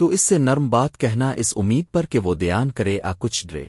تو اس سے نرم بات کہنا اس امید پر کہ وہ دیان کرے آ کچھ ڈرے۔